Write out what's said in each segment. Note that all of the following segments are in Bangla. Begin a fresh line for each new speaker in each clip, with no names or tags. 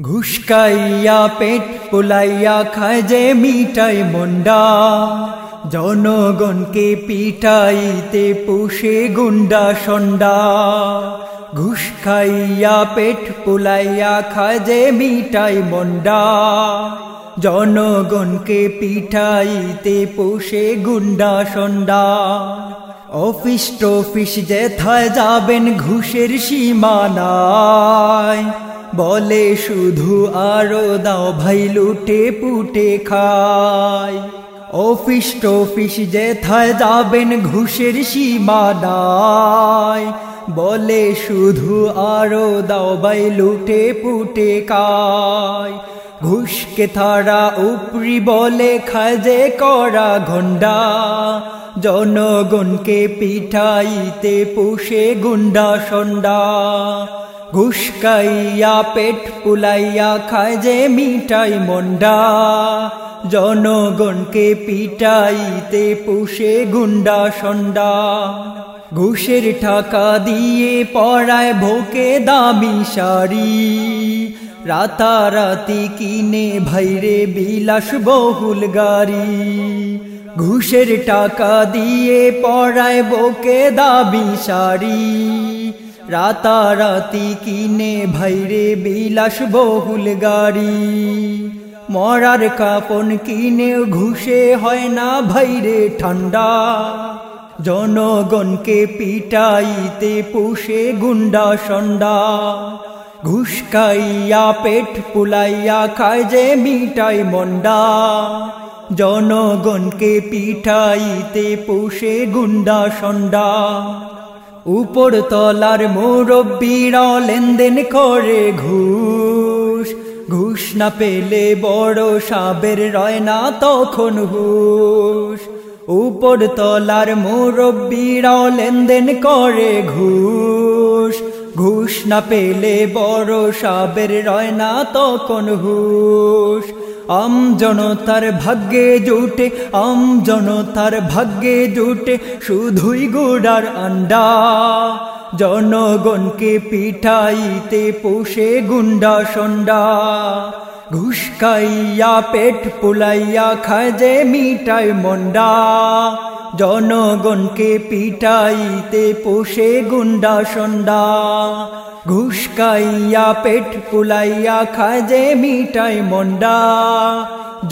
ঘুষকাইয়া পেট পুলাইয়া খায় যে মিটাই মন্ডা জনগণকে পিটাইতে পুষে গুন্ডা সন্ডা। ঘুষ খাইয়া পেট পুলাইয়া খায় যে মিটাই মন্ডা জনগণকে পিঠাইতে পুষে গুন্ডা সন্ডা। অফিস টফিস যেথায় যাবেন ঘুষের সীমানায়। বলে শুধু আরও দাও ভাই লুটে পুটে খায় অফিস টফিস যেথায় যাবেন ঘুষের সীমা সীমানায় বলে শুধু আরও দাও ভাই লুটে পুটে খায় ঘুষকে থারা উপরি বলে যে করা ঘন্ডা জনগণকে পিঠাইতে পুষে গুন্ডা সন্ডা। ঘুষ খাইয়া, পেট পুলাইয়া খায় যে মিঠাই মন্ডা জনগণকে পিটাইতে পুষে গুন্ডা সন্ডা। ঘুষের টাকা দিয়ে পড়ায় ভোকে দামি শাড়ি। রাতারাতি কিনে ভাইরে বিলাস বহুল গাড়ি। ঘুষের টাকা দিয়ে পড়ায় বোকে দাবি শাড়ি। রাতারাতি কিনে ভাইরে বিলাস বহুল গাড়ি। মরার কাপন কিনে ঘুষে হয় না ভাইরে ঠান্ডা। জনগণকে পিটাইতে পুষে গুন্ডা সন্ডা। ঘুষ খাইয়া পেট পুলাইয়া খায় যে মিটাই মন্ডা। জনগণকে পিঠাইতে পুষে গুন্ডা সন্ডা। উপর তলার মুরব্বীরা লেনদেন করে ঘুষ। ঘুষ না পেলে বড় সাবের রয় না তখন হুশ। উপর তলার মুরব্বীরা লেনদেন করে ঘুষ। ঘুষ না পেলে বড় সাবের রয় না তখন হুশ। আম জনতার ভাগ্যে জুটে, আম জনতার ভাগ্যে জুটে, শুধুই গুড়ার আন্ডা। জনগণকে পিঠাইতে পোষে গুন্ডা সন্ডা। ঘুষ খাইয়া পেট পুলাইয়া যে মিটাই মন্ডা। জনগণকে পিটাইতে পোষে গুন্ডা সন্ডা। ঘুষ পেট পুলাইয়া যে মিটাই মন্ডা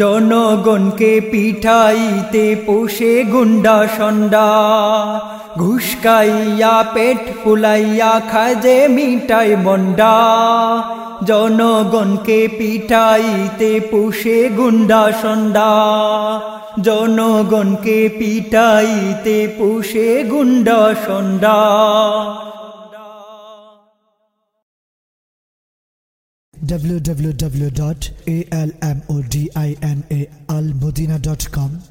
জনগণকে পিঠাইতে পোষে গুন্ডা সন্ডা। ঘুষ পেট পুলাইয়া যে মিটাই মন্ডা জনগণকে পিঠাইতে পোষে গুন্ডা সন্ডা। জনগণকে পিটাইতে পোষে গুন্ডা সন্ডা।
www.almodinaalmodina.com